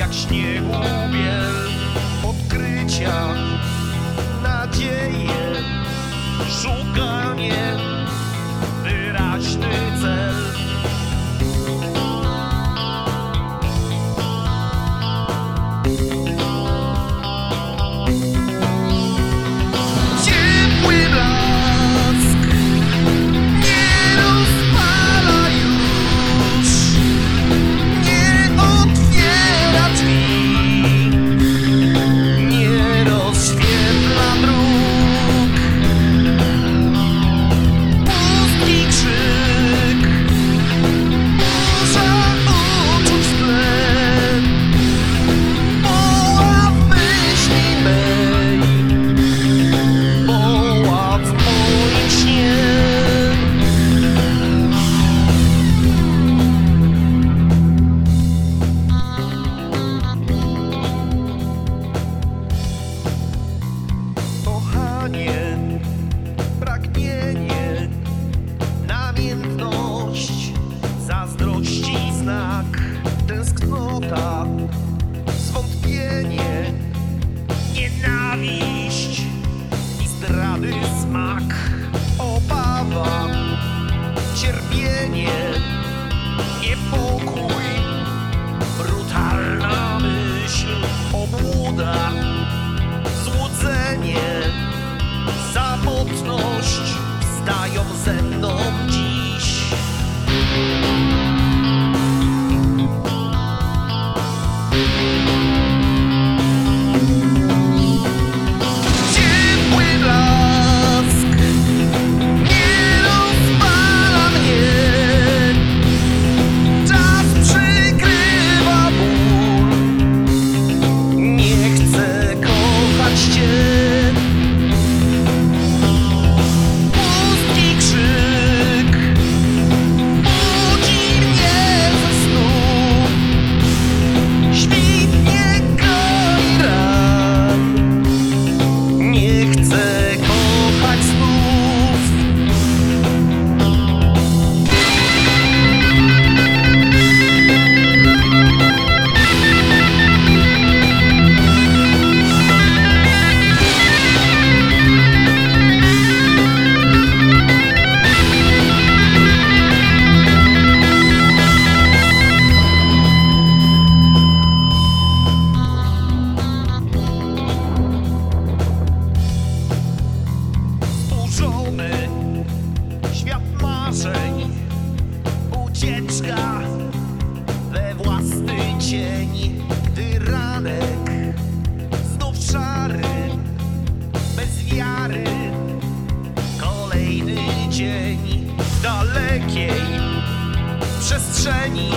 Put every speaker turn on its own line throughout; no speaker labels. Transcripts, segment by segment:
jak śniegu biel Odkrycia, nadzieje, szukanie, wyraźny cel. Zburzony świat marzeń, ucieczka we własny cień, gdy ranek znów szary, bez wiary, kolejny dzień w dalekiej przestrzeni.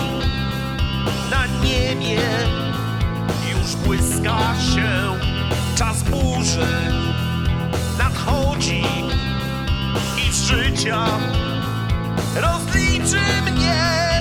Na niebie już błyska się czas burzy życia rozliczy mnie.